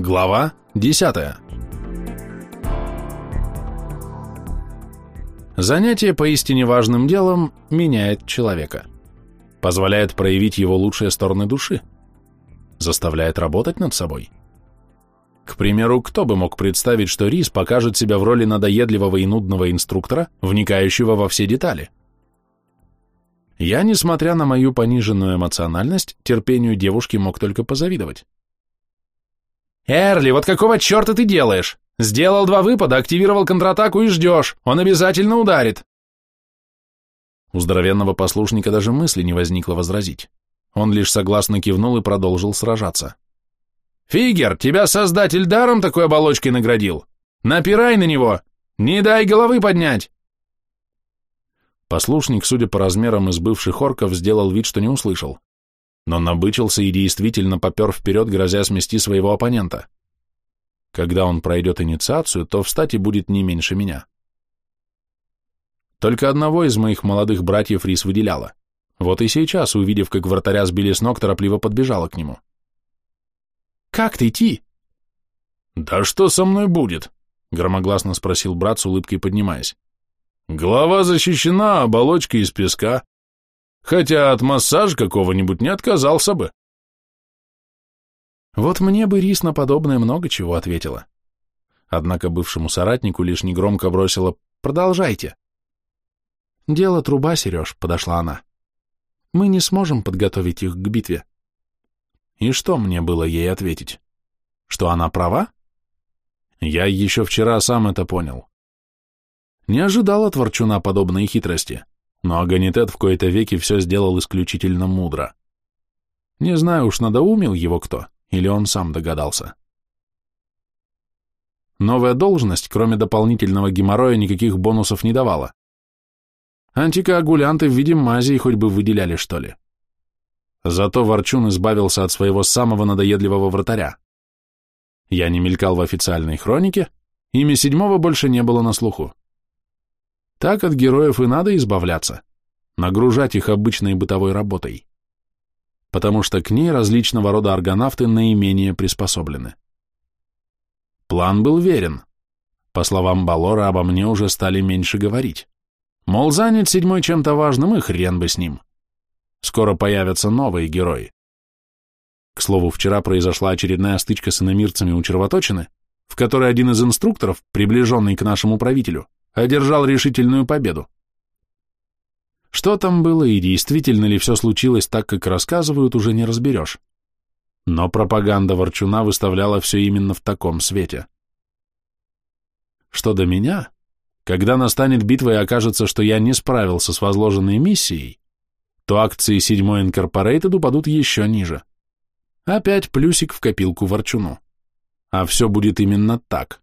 Глава 10. Занятие поистине важным делом меняет человека. Позволяет проявить его лучшие стороны души. Заставляет работать над собой. К примеру, кто бы мог представить, что Рис покажет себя в роли надоедливого и нудного инструктора, вникающего во все детали? Я, несмотря на мою пониженную эмоциональность, терпению девушки мог только позавидовать. «Эрли, вот какого черта ты делаешь? Сделал два выпада, активировал контратаку и ждешь. Он обязательно ударит». У здоровенного послушника даже мысли не возникло возразить. Он лишь согласно кивнул и продолжил сражаться. «Фигер, тебя создатель даром такой оболочкой наградил? Напирай на него! Не дай головы поднять!» Послушник, судя по размерам из бывших орков, сделал вид, что не услышал но набычился и действительно попер вперед, грозя смести своего оппонента. Когда он пройдет инициацию, то встать и будет не меньше меня. Только одного из моих молодых братьев Рис выделяла. Вот и сейчас, увидев, как вратаря сбили с ног, торопливо подбежала к нему. «Как ты, Ти?» «Да что со мной будет?» — громогласно спросил брат с улыбкой поднимаясь. «Голова защищена, оболочка из песка хотя от массажа какого-нибудь не отказался бы. Вот мне бы Рис на подобное много чего ответила. Однако бывшему соратнику лишь негромко бросила «Продолжайте». «Дело труба, Сереж», — подошла она. «Мы не сможем подготовить их к битве». И что мне было ей ответить? Что она права? Я еще вчера сам это понял. Не ожидал от Ворчуна подобной хитрости но Аганитет в кои-то веки все сделал исключительно мудро. Не знаю уж, надоумил его кто, или он сам догадался. Новая должность, кроме дополнительного геморроя, никаких бонусов не давала. Антикоагулянты в виде мази хоть бы выделяли, что ли. Зато Ворчун избавился от своего самого надоедливого вратаря. Я не мелькал в официальной хронике, имя седьмого больше не было на слуху. Так от героев и надо избавляться, нагружать их обычной бытовой работой, потому что к ней различного рода аргонавты наименее приспособлены. План был верен. По словам Балора, обо мне уже стали меньше говорить. Мол, занят седьмой чем-то важным, и хрен бы с ним. Скоро появятся новые герои. К слову, вчера произошла очередная стычка с иномирцами у червоточины, в которой один из инструкторов, приближенный к нашему правителю, одержал решительную победу. Что там было и действительно ли все случилось так, как рассказывают, уже не разберешь. Но пропаганда Ворчуна выставляла все именно в таком свете. Что до меня, когда настанет битва и окажется, что я не справился с возложенной миссией, то акции седьмой Инкорпорейтед упадут еще ниже. Опять плюсик в копилку Ворчуну. А все будет именно так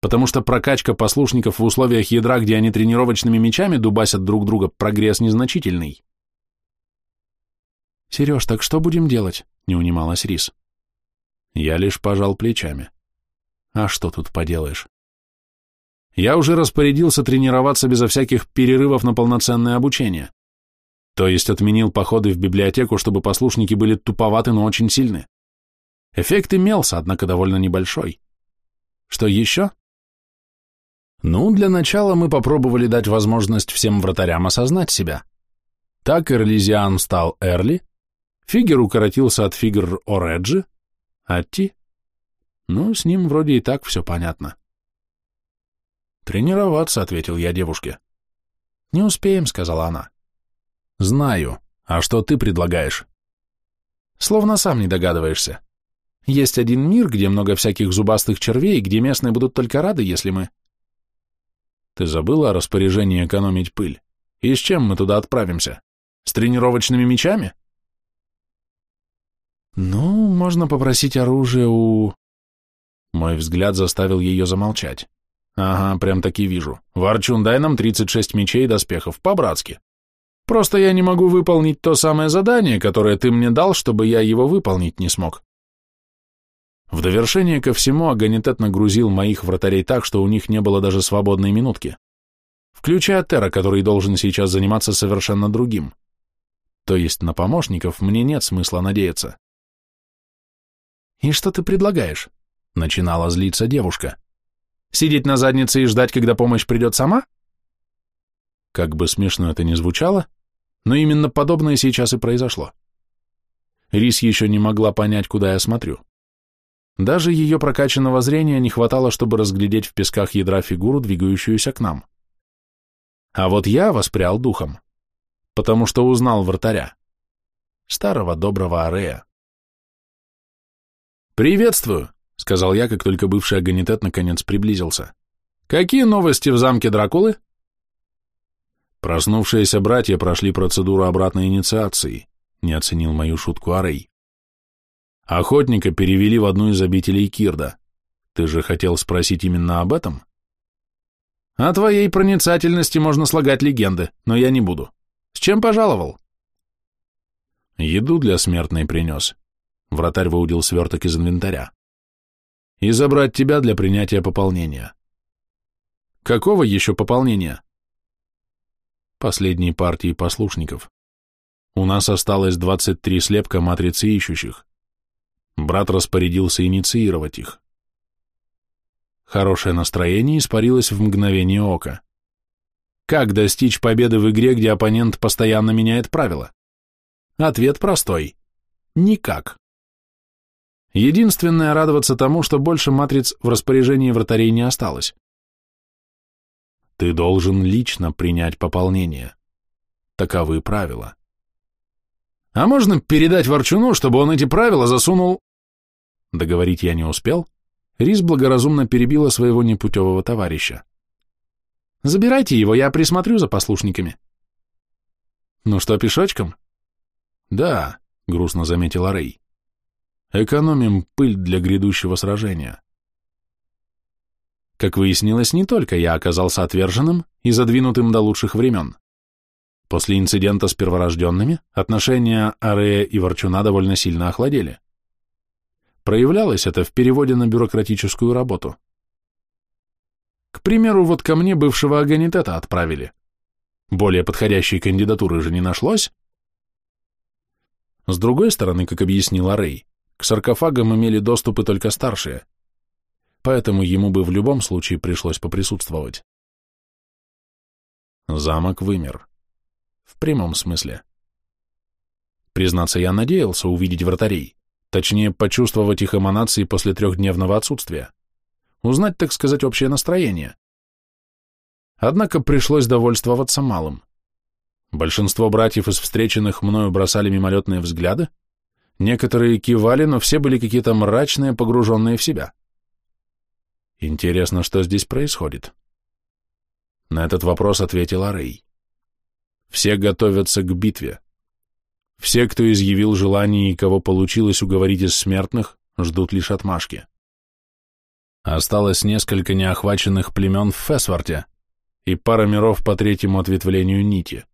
потому что прокачка послушников в условиях ядра, где они тренировочными мечами дубасят друг друга, прогресс незначительный. «Сереж, так что будем делать?» — не унималась Рис. Я лишь пожал плечами. «А что тут поделаешь?» Я уже распорядился тренироваться безо всяких перерывов на полноценное обучение. То есть отменил походы в библиотеку, чтобы послушники были туповаты, но очень сильны. Эффект имелся, однако довольно небольшой. Что еще? Ну, для начала мы попробовали дать возможность всем вратарям осознать себя. Так Эрлизиан стал Эрли, Фигер укоротился от Фигер Ореджи, а Ти... Ну, с ним вроде и так все понятно. «Тренироваться», — ответил я девушке. «Не успеем», — сказала она. «Знаю. А что ты предлагаешь?» «Словно сам не догадываешься. Есть один мир, где много всяких зубастых червей, где местные будут только рады, если мы...» Ты забыла о распоряжении экономить пыль? И с чем мы туда отправимся? С тренировочными мечами? Ну, можно попросить оружие у... Мой взгляд заставил ее замолчать. Ага, прям таки вижу. Ворчун, дай нам 36 мечей и доспехов, по-братски. Просто я не могу выполнить то самое задание, которое ты мне дал, чтобы я его выполнить не смог. В довершение ко всему Аганитет нагрузил моих вратарей так, что у них не было даже свободной минутки. Включая Тера, который должен сейчас заниматься совершенно другим. То есть на помощников мне нет смысла надеяться. «И что ты предлагаешь?» Начинала злиться девушка. Сидеть на заднице и ждать, когда помощь придет сама? Как бы смешно это ни звучало, но именно подобное сейчас и произошло. Рис еще не могла понять, куда я смотрю. Даже ее прокачанного зрения не хватало, чтобы разглядеть в песках ядра фигуру, двигающуюся к нам. А вот я воспрял духом, потому что узнал вратаря. Старого доброго Арея. «Приветствую», — сказал я, как только бывший агонитет наконец приблизился. «Какие новости в замке Дракулы?» Проснувшиеся братья прошли процедуру обратной инициации, не оценил мою шутку Арей. Охотника перевели в одну из обителей Кирда. Ты же хотел спросить именно об этом? О твоей проницательности можно слагать легенды, но я не буду. С чем пожаловал? Еду для смертной принес. Вратарь выудил сверток из инвентаря. И забрать тебя для принятия пополнения. Какого еще пополнения? Последней партии послушников. У нас осталось 23 слепка матрицы ищущих. Брат распорядился инициировать их. Хорошее настроение испарилось в мгновение ока. Как достичь победы в игре, где оппонент постоянно меняет правила? Ответ простой. Никак. Единственное радоваться тому, что больше матриц в распоряжении вратарей не осталось. Ты должен лично принять пополнение. Таковы правила. А можно передать Ворчуну, чтобы он эти правила засунул... Договорить я не успел. Рис благоразумно перебила своего непутевого товарища. «Забирайте его, я присмотрю за послушниками». «Ну что, пешочком?» «Да», — грустно заметила Рэй. «Экономим пыль для грядущего сражения». Как выяснилось, не только я оказался отверженным и задвинутым до лучших времен. После инцидента с перворожденными отношения Арея и Ворчуна довольно сильно охладели. Проявлялось это в переводе на бюрократическую работу. К примеру, вот ко мне бывшего агонитета отправили. Более подходящей кандидатуры же не нашлось. С другой стороны, как объяснила Рэй, к саркофагам имели доступы только старшие, поэтому ему бы в любом случае пришлось поприсутствовать. Замок вымер. В прямом смысле. Признаться, я надеялся увидеть вратарей. Точнее, почувствовать их эманации после трехдневного отсутствия. Узнать, так сказать, общее настроение. Однако пришлось довольствоваться малым. Большинство братьев из встреченных мною бросали мимолетные взгляды, некоторые кивали, но все были какие-то мрачные, погруженные в себя. Интересно, что здесь происходит? На этот вопрос ответила Рэй. Все готовятся к битве. Все, кто изъявил желание и кого получилось уговорить из смертных, ждут лишь отмашки. Осталось несколько неохваченных племен в Фесварте и пара миров по третьему ответвлению нити.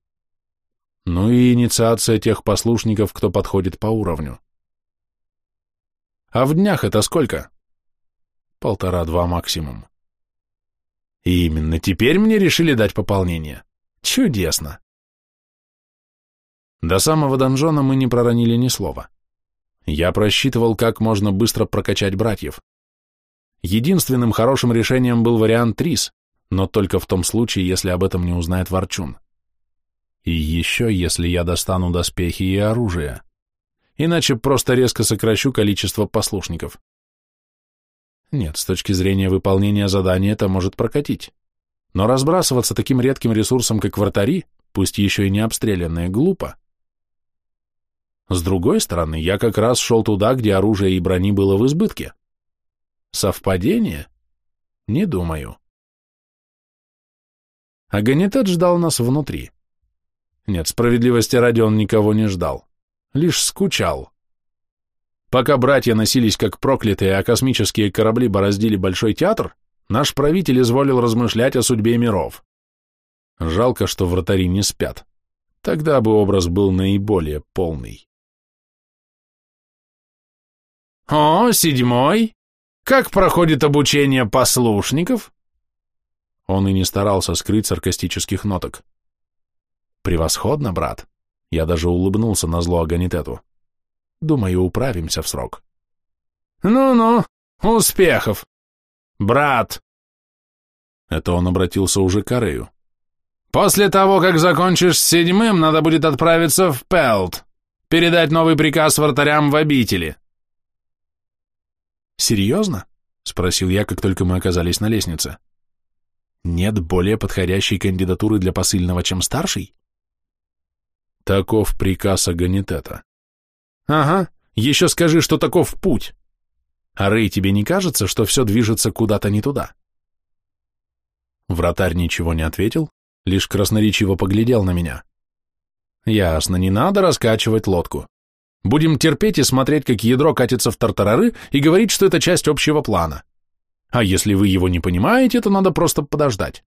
Ну и инициация тех послушников, кто подходит по уровню. А в днях это сколько? Полтора-два максимум. И именно теперь мне решили дать пополнение. Чудесно. До самого донжона мы не проронили ни слова. Я просчитывал, как можно быстро прокачать братьев. Единственным хорошим решением был вариант Трис, но только в том случае, если об этом не узнает Ворчун. И еще, если я достану доспехи и оружие. Иначе просто резко сокращу количество послушников. Нет, с точки зрения выполнения задания это может прокатить. Но разбрасываться таким редким ресурсом, как вратари, пусть еще и не обстрелянные, глупо. С другой стороны, я как раз шел туда, где оружие и брони было в избытке. Совпадение? Не думаю. Аганитет ждал нас внутри. Нет, справедливости ради он никого не ждал. Лишь скучал. Пока братья носились как проклятые, а космические корабли бороздили Большой театр, наш правитель изволил размышлять о судьбе миров. Жалко, что вратари не спят. Тогда бы образ был наиболее полный. «О, седьмой! Как проходит обучение послушников?» Он и не старался скрыть саркастических ноток. «Превосходно, брат!» Я даже улыбнулся на зло Аганитету. «Думаю, управимся в срок». «Ну-ну, Успехов! Брат!» Это он обратился уже к Арею. «После того, как закончишь с седьмым, надо будет отправиться в Пелт, передать новый приказ вратарям в обители». «Серьезно?» — спросил я, как только мы оказались на лестнице. «Нет более подходящей кандидатуры для посыльного, чем старший?» Таков приказ Аганитета. «Ага, еще скажи, что таков путь. А Рэй, тебе не кажется, что все движется куда-то не туда?» Вратарь ничего не ответил, лишь красноречиво поглядел на меня. «Ясно, не надо раскачивать лодку. Будем терпеть и смотреть, как ядро катится в тартарары и говорить, что это часть общего плана. А если вы его не понимаете, то надо просто подождать.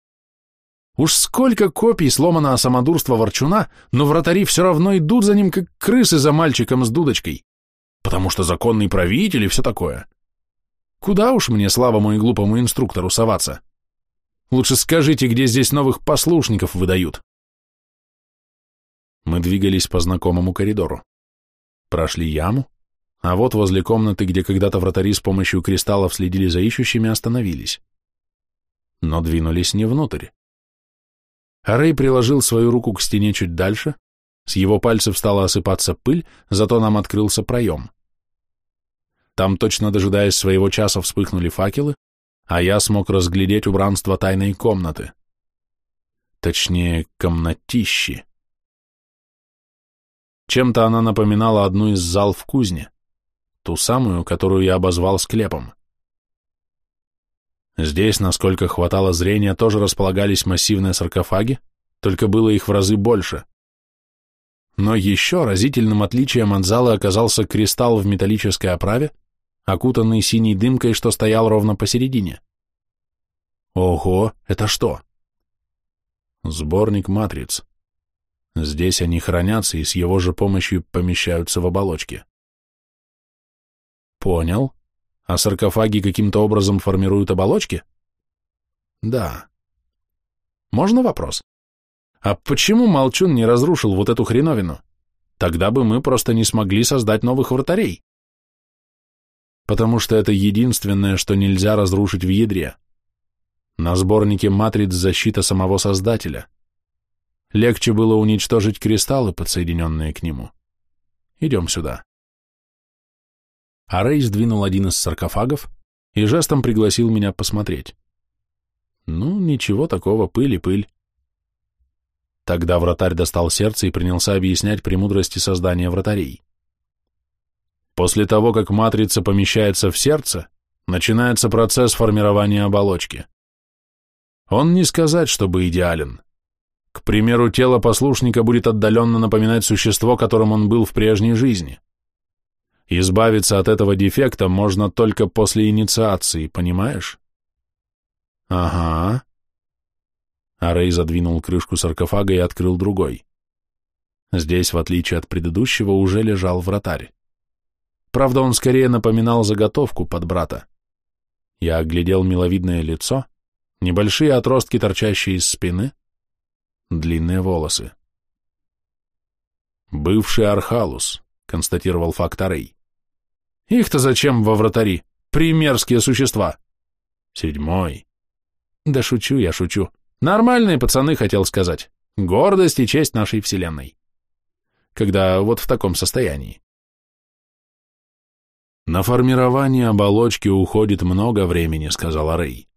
Уж сколько копий сломано о самодурство ворчуна, но вратари все равно идут за ним, как крысы за мальчиком с дудочкой. Потому что законный правитель и все такое. Куда уж мне, слабому и глупому инструктору, соваться? Лучше скажите, где здесь новых послушников выдают. Мы двигались по знакомому коридору. Прошли яму, а вот возле комнаты, где когда-то вратари с помощью кристаллов следили за ищущими, остановились. Но двинулись не внутрь. Арей приложил свою руку к стене чуть дальше, с его пальцев стала осыпаться пыль, зато нам открылся проем. Там, точно дожидаясь своего часа, вспыхнули факелы, а я смог разглядеть убранство тайной комнаты. Точнее, комнатищи. Чем-то она напоминала одну из зал в кузне, ту самую, которую я обозвал склепом. Здесь, насколько хватало зрения, тоже располагались массивные саркофаги, только было их в разы больше. Но еще разительным отличием от зала оказался кристалл в металлической оправе, окутанный синей дымкой, что стоял ровно посередине. Ого, это что? Сборник матриц. Здесь они хранятся и с его же помощью помещаются в оболочке. Понял. А саркофаги каким-то образом формируют оболочки? Да. Можно вопрос? А почему Молчун не разрушил вот эту хреновину? Тогда бы мы просто не смогли создать новых вратарей. Потому что это единственное, что нельзя разрушить в ядре. На сборнике матриц защита самого Создателя. Легче было уничтожить кристаллы, подсоединенные к нему. Идем сюда. А Рэй сдвинул один из саркофагов и жестом пригласил меня посмотреть. Ну, ничего такого, пыль и пыль. Тогда вратарь достал сердце и принялся объяснять премудрости создания вратарей. После того, как матрица помещается в сердце, начинается процесс формирования оболочки. Он не сказать, чтобы идеален. К примеру, тело послушника будет отдаленно напоминать существо, которым он был в прежней жизни. Избавиться от этого дефекта можно только после инициации, понимаешь? Ага. Арей задвинул крышку саркофага и открыл другой. Здесь, в отличие от предыдущего, уже лежал вратарь. Правда, он скорее напоминал заготовку под брата. Я оглядел миловидное лицо, небольшие отростки, торчащие из спины, длинные волосы. «Бывший Архалус», — констатировал факт Арей. Их-то зачем во вратари? Примерские существа. Седьмой. Да шучу я, шучу. Нормальные пацаны, хотел сказать. Гордость и честь нашей вселенной. Когда вот в таком состоянии. На формирование оболочки уходит много времени, сказала Рэй.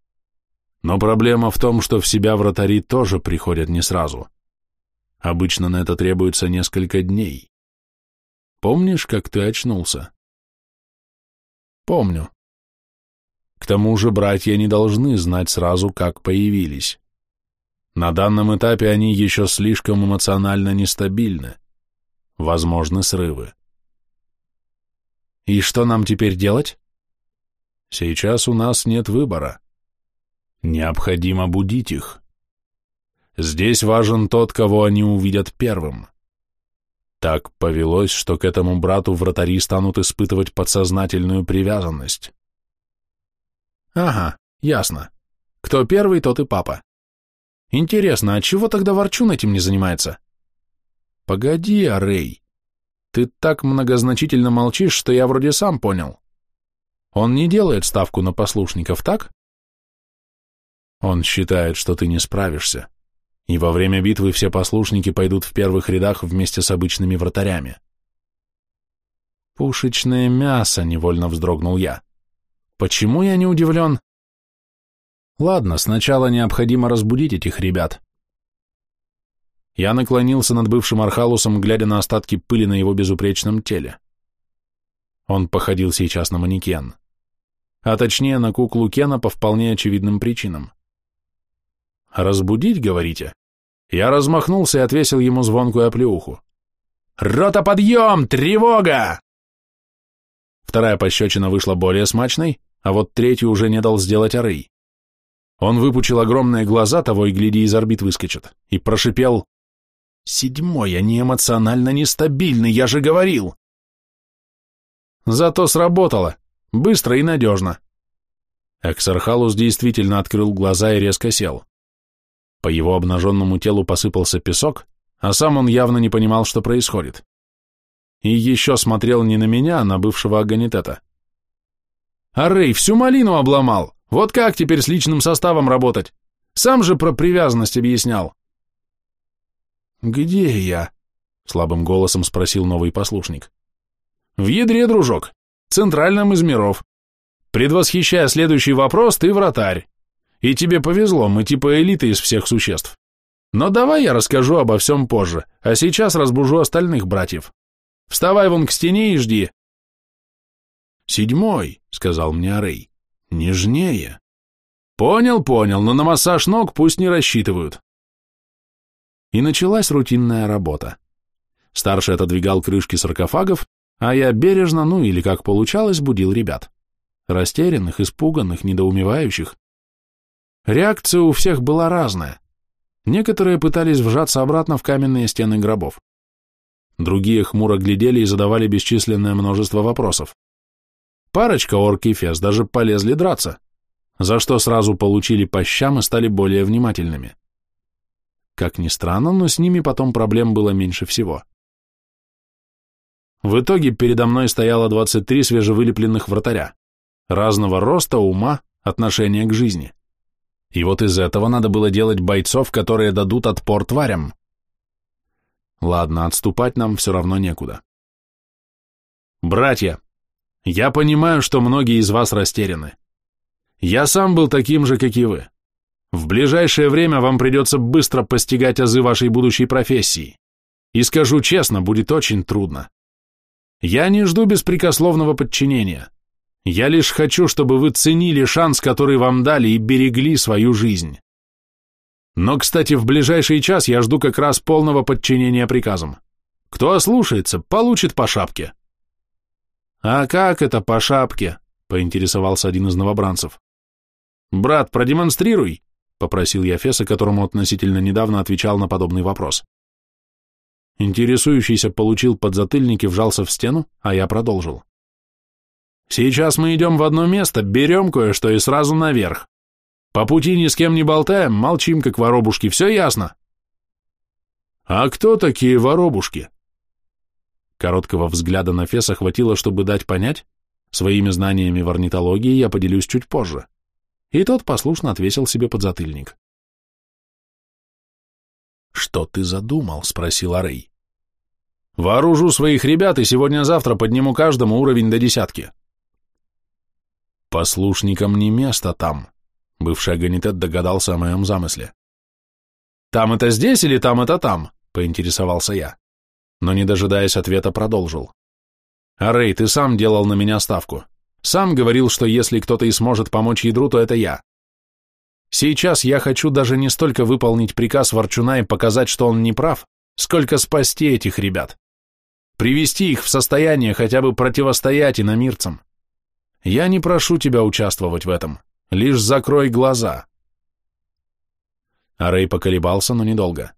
Но проблема в том, что в себя вратари тоже приходят не сразу. Обычно на это требуется несколько дней. Помнишь, как ты очнулся? Помню. К тому же братья не должны знать сразу, как появились. На данном этапе они еще слишком эмоционально нестабильны. Возможны срывы. И что нам теперь делать? Сейчас у нас нет выбора. Необходимо будить их. Здесь важен тот, кого они увидят первым. Так повелось, что к этому брату вратари станут испытывать подсознательную привязанность. Ага, ясно. Кто первый, тот и папа. Интересно, а чего тогда Ворчун этим не занимается? Погоди, Арей. Ты так многозначительно молчишь, что я вроде сам понял. Он не делает ставку на послушников, так? Он считает, что ты не справишься, и во время битвы все послушники пойдут в первых рядах вместе с обычными вратарями. Пушечное мясо, невольно вздрогнул я. Почему я не удивлен? Ладно, сначала необходимо разбудить этих ребят. Я наклонился над бывшим Архалусом, глядя на остатки пыли на его безупречном теле. Он походил сейчас на манекен. А точнее, на куклу Кена по вполне очевидным причинам. «Разбудить, говорите?» Я размахнулся и отвесил ему звонкую оплеуху. «Рота, подъем! Тревога!» Вторая пощечина вышла более смачной, а вот третью уже не дал сделать Арей. Он выпучил огромные глаза, того и гляди из орбит выскочит, и прошипел «Седьмой, они эмоционально нестабильны, я же говорил!» Зато сработало, быстро и надежно. Эксархалус действительно открыл глаза и резко сел. По его обнаженному телу посыпался песок, а сам он явно не понимал, что происходит. И еще смотрел не на меня, а на бывшего агонитета. А Рэй всю малину обломал. Вот как теперь с личным составом работать? Сам же про привязанность объяснял. «Где я?» — слабым голосом спросил новый послушник. «В ядре, дружок, центральном из миров. Предвосхищая следующий вопрос, ты вратарь. И тебе повезло, мы типа элита из всех существ. Но давай я расскажу обо всем позже, а сейчас разбужу остальных братьев. Вставай вон к стене и жди, «Седьмой», — сказал мне Арей, — «нежнее». «Понял, понял, но на массаж ног пусть не рассчитывают». И началась рутинная работа. Старший отодвигал крышки саркофагов, а я бережно, ну или как получалось, будил ребят. Растерянных, испуганных, недоумевающих. Реакция у всех была разная. Некоторые пытались вжаться обратно в каменные стены гробов. Другие хмуро глядели и задавали бесчисленное множество вопросов. Парочка орк и фес даже полезли драться, за что сразу получили по щам и стали более внимательными. Как ни странно, но с ними потом проблем было меньше всего. В итоге передо мной стояло 23 свежевылепленных вратаря, разного роста, ума, отношения к жизни. И вот из этого надо было делать бойцов, которые дадут отпор тварям. Ладно, отступать нам все равно некуда. «Братья!» Я понимаю, что многие из вас растеряны. Я сам был таким же, как и вы. В ближайшее время вам придется быстро постигать азы вашей будущей профессии. И скажу честно, будет очень трудно. Я не жду беспрекословного подчинения. Я лишь хочу, чтобы вы ценили шанс, который вам дали, и берегли свою жизнь. Но, кстати, в ближайший час я жду как раз полного подчинения приказам. Кто ослушается, получит по шапке. «А как это по шапке?» — поинтересовался один из новобранцев. «Брат, продемонстрируй», — попросил я Феса, которому относительно недавно отвечал на подобный вопрос. Интересующийся получил подзатыльник и вжался в стену, а я продолжил. «Сейчас мы идем в одно место, берем кое-что и сразу наверх. По пути ни с кем не болтаем, молчим, как воробушки, все ясно?» «А кто такие воробушки?» Короткого взгляда на Феса хватило, чтобы дать понять, своими знаниями в орнитологии я поделюсь чуть позже. И тот послушно отвесил себе подзатыльник. «Что ты задумал?» — спросил Арей. «Вооружу своих ребят и сегодня-завтра подниму каждому уровень до десятки». «Послушникам не место там», — бывший агонитет догадался о моем замысле. «Там это здесь или там это там?» — поинтересовался я но, не дожидаясь ответа, продолжил. «Арей, ты сам делал на меня ставку. Сам говорил, что если кто-то и сможет помочь ядру, то это я. Сейчас я хочу даже не столько выполнить приказ Ворчуна и показать, что он не прав, сколько спасти этих ребят. Привести их в состояние хотя бы противостоять иномирцам. Я не прошу тебя участвовать в этом, лишь закрой глаза». Арей поколебался, но недолго.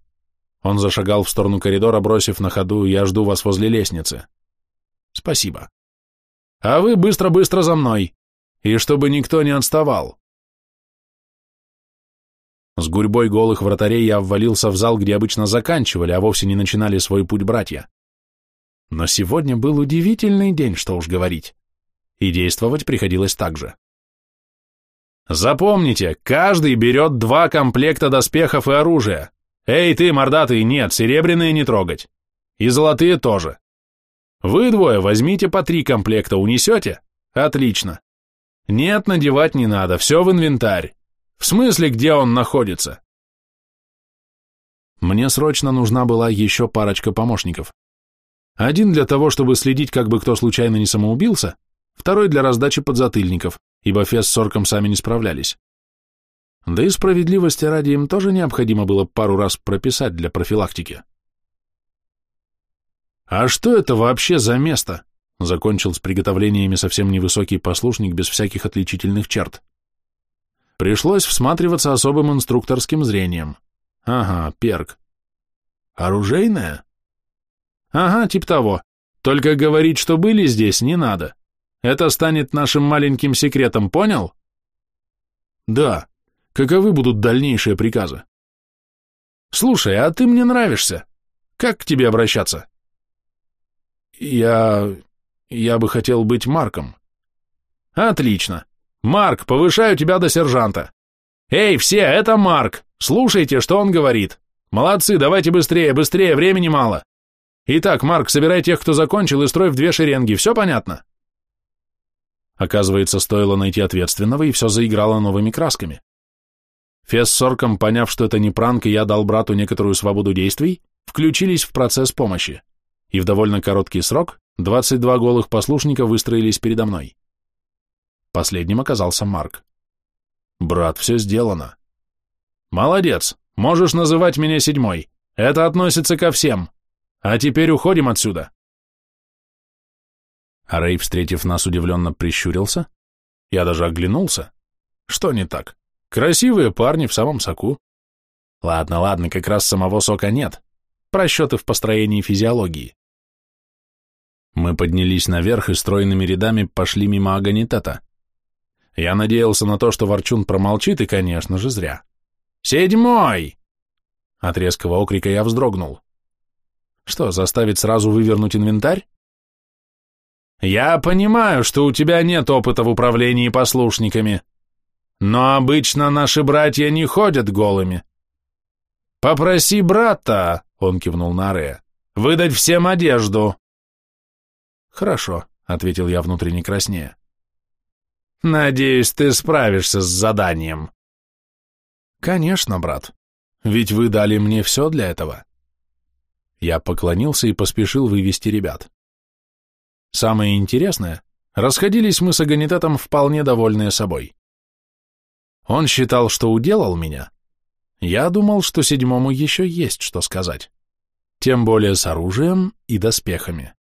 Он зашагал в сторону коридора, бросив на ходу «Я жду вас возле лестницы». «Спасибо». «А вы быстро-быстро за мной, и чтобы никто не отставал». С гурьбой голых вратарей я ввалился в зал, где обычно заканчивали, а вовсе не начинали свой путь братья. Но сегодня был удивительный день, что уж говорить. И действовать приходилось так же. Запомните, каждый берет два комплекта доспехов и оружия. Эй, ты, мордатый, нет, серебряные не трогать. И золотые тоже. Вы двое возьмите по три комплекта, унесете? Отлично. Нет, надевать не надо, все в инвентарь. В смысле, где он находится? Мне срочно нужна была еще парочка помощников. Один для того, чтобы следить, как бы кто случайно не самоубился, второй для раздачи подзатыльников, ибо Фес с Орком сами не справлялись. Да и справедливости ради им тоже необходимо было пару раз прописать для профилактики. «А что это вообще за место?» — закончил с приготовлениями совсем невысокий послушник без всяких отличительных черт. Пришлось всматриваться особым инструкторским зрением. Ага, перк. Оружейная? Ага, тип того. Только говорить, что были здесь, не надо. Это станет нашим маленьким секретом, понял? Да. Каковы будут дальнейшие приказы? Слушай, а ты мне нравишься. Как к тебе обращаться? Я... я бы хотел быть Марком. Отлично. Марк, повышаю тебя до сержанта. Эй, все, это Марк. Слушайте, что он говорит. Молодцы, давайте быстрее, быстрее, времени мало. Итак, Марк, собирай тех, кто закончил, и строй в две шеренги, все понятно? Оказывается, стоило найти ответственного, и все заиграло новыми красками. Фес с Орком, поняв, что это не пранк, и я дал брату некоторую свободу действий, включились в процесс помощи и в довольно короткий срок 22 голых послушника выстроились передо мной. Последним оказался Марк. «Брат, все сделано». «Молодец, можешь называть меня седьмой. Это относится ко всем. А теперь уходим отсюда». А Рэй, встретив нас, удивленно прищурился. Я даже оглянулся. Что не так? Красивые парни в самом соку. Ладно, ладно, как раз самого сока нет. Просчеты в построении физиологии. Мы поднялись наверх и стройными рядами пошли мимо Аганитета. Я надеялся на то, что Ворчун промолчит, и, конечно же, зря. «Седьмой!» От резкого окрика я вздрогнул. Что, заставить сразу вывернуть инвентарь? «Я понимаю, что у тебя нет опыта в управлении послушниками, но обычно наши братья не ходят голыми. Попроси брата, — он кивнул на Арея, — выдать всем одежду. «Хорошо», — ответил я внутренне краснее. «Надеюсь, ты справишься с заданием». «Конечно, брат. Ведь вы дали мне все для этого». Я поклонился и поспешил вывести ребят. Самое интересное, расходились мы с Аганитетом вполне довольные собой. Он считал, что уделал меня. Я думал, что седьмому еще есть что сказать. Тем более с оружием и доспехами.